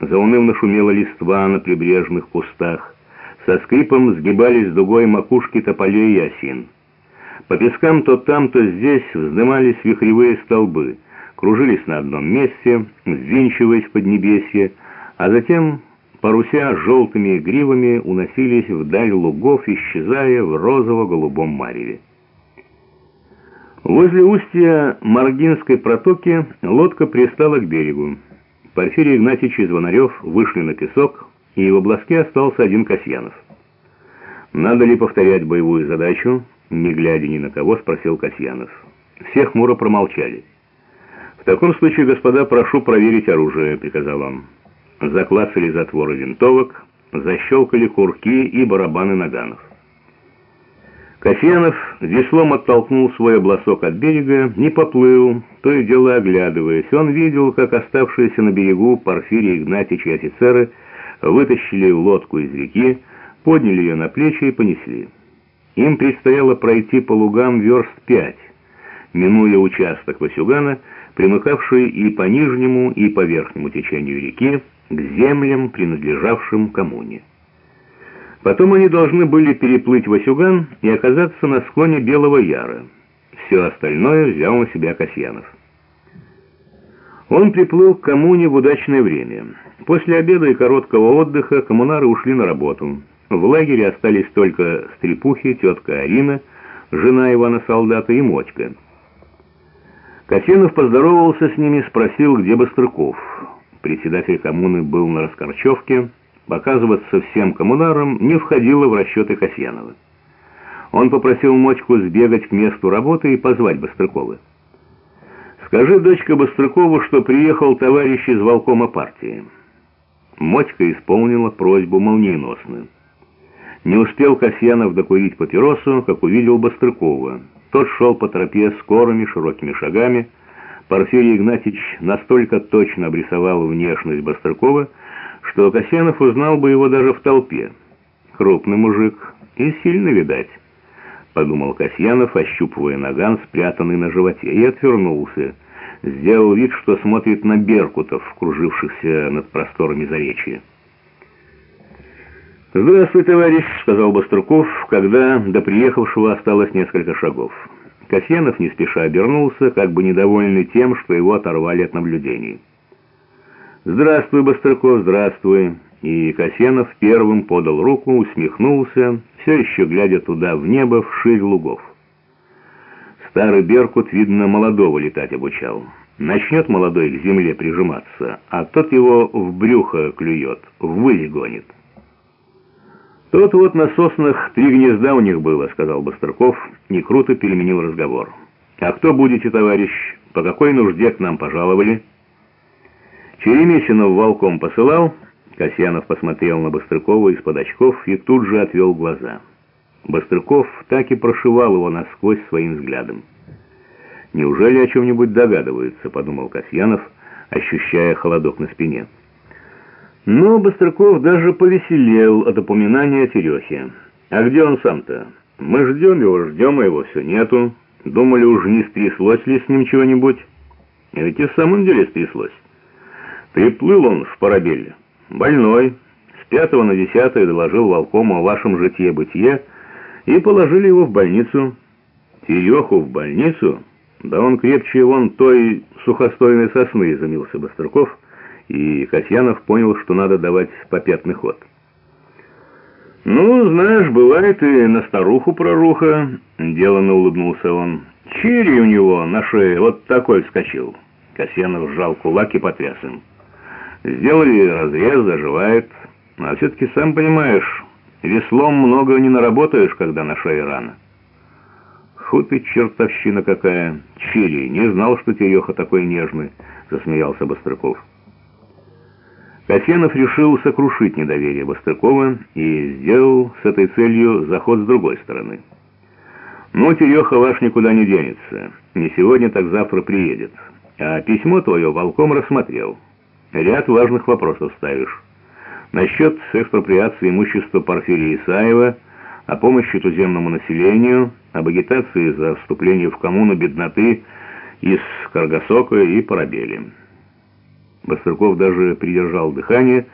заунывно шумела листва на прибрежных кустах, со скрипом сгибались дугой макушки тополей и осин. По пескам то там, то здесь вздымались вихревые столбы, кружились на одном месте, взвинчиваясь в поднебесье, а затем, паруся желтыми гривами, уносились вдаль лугов, исчезая в розово-голубом мареве. Возле устья Маргинской протоки лодка пристала к берегу. Порфирий Игнатьевич и Звонарев вышли на песок, и в обласке остался один Касьянов. «Надо ли повторять боевую задачу?» Не глядя ни на кого, спросил Касьянов. Все хмуро промолчали. «В таком случае, господа, прошу проверить оружие», — приказал он. Заклацали затворы винтовок, защелкали курки и барабаны наганов. Касьянов веслом оттолкнул свой обласок от берега, не поплыл, то и дело оглядываясь. Он видел, как оставшиеся на берегу Порфирий Игнатьич и офицеры вытащили лодку из реки, подняли ее на плечи и понесли. Им предстояло пройти по лугам верст пять, минуя участок Васюгана, примыкавший и по нижнему, и по верхнему течению реки, к землям, принадлежавшим коммуне. Потом они должны были переплыть Васюган и оказаться на склоне Белого Яра. Все остальное взял на себя Касьянов. Он приплыл к коммуне в удачное время. После обеда и короткого отдыха коммунары ушли на работу. В лагере остались только стрепухи, тетка Арина, жена Ивана Солдата и Мотька. Касьянов поздоровался с ними, спросил, где Быстрыков. Председатель коммуны был на раскорчевке, показываться всем коммунарам не входило в расчеты Касьянова. Он попросил Мотьку сбегать к месту работы и позвать Быстрыкова. «Скажи, дочка Быстрыкову, что приехал товарищ из волкома партии». Мотька исполнила просьбу молниеносно. Не успел Касьянов докурить папиросу, как увидел Бастрыкова. Тот шел по тропе скорыми широкими шагами. Порфирий Игнатьевич настолько точно обрисовал внешность Бастрыкова, что Касьянов узнал бы его даже в толпе. Крупный мужик и сильно видать, подумал Касьянов, ощупывая наган, спрятанный на животе, и отвернулся. Сделал вид, что смотрит на беркутов, кружившихся над просторами заречья. «Здравствуй, товарищ», — сказал Баструков, когда до приехавшего осталось несколько шагов. Касьянов не спеша обернулся, как бы недовольный тем, что его оторвали от наблюдений. «Здравствуй, Баструков, здравствуй!» И Касьянов первым подал руку, усмехнулся, все еще глядя туда, в небо, в ширь лугов. Старый Беркут, видно, молодого летать обучал. Начнет молодой к земле прижиматься, а тот его в брюхо клюет, ввысь гонит. «Тот вот на соснах три гнезда у них было», — сказал Бастрыков, и круто переменил разговор. «А кто будете, товарищ? По какой нужде к нам пожаловали?» Черемисинов волком посылал, Касьянов посмотрел на Бастрыкова из-под очков и тут же отвел глаза. Бастрыков так и прошивал его насквозь своим взглядом. «Неужели о чем-нибудь догадывается?» — подумал Касьянов, ощущая холодок на спине. Но Быстрыков даже повеселел от упоминания о. «А где он сам-то? Мы ждем его, ждем, а его все нету. Думали, уж не стряслось ли с ним чего-нибудь? Ведь и в самом деле стряслось. Приплыл он в Парабелле, больной, с пятого на десятое доложил волкому о вашем житье-бытие и положили его в больницу. Тереху в больницу? Да он крепче вон той сухостойной сосны, изумился Быстрыков, — и Касьянов понял, что надо давать попятный ход. «Ну, знаешь, бывает и на старуху проруха», — деланно улыбнулся он. «Чири у него на шее вот такой вскочил». Касьянов сжал кулак и потряс им. «Сделали разрез, заживает. А все-таки, сам понимаешь, веслом много не наработаешь, когда на шее рана». «Фу ты, чертовщина какая! Чири, не знал, что Тереха такой нежный», — засмеялся Бострыков. Касьянов решил сокрушить недоверие Бастыкова и сделал с этой целью заход с другой стороны. «Ну, Тереха ваш никуда не денется. Не сегодня, так завтра приедет. А письмо твое волком рассмотрел. Ряд важных вопросов ставишь. Насчет экспроприации имущества Порфирия Исаева, о помощи туземному населению, об агитации за вступление в коммуну бедноты из Каргасока и Парабели». Бастрыков даже придержал дыхание,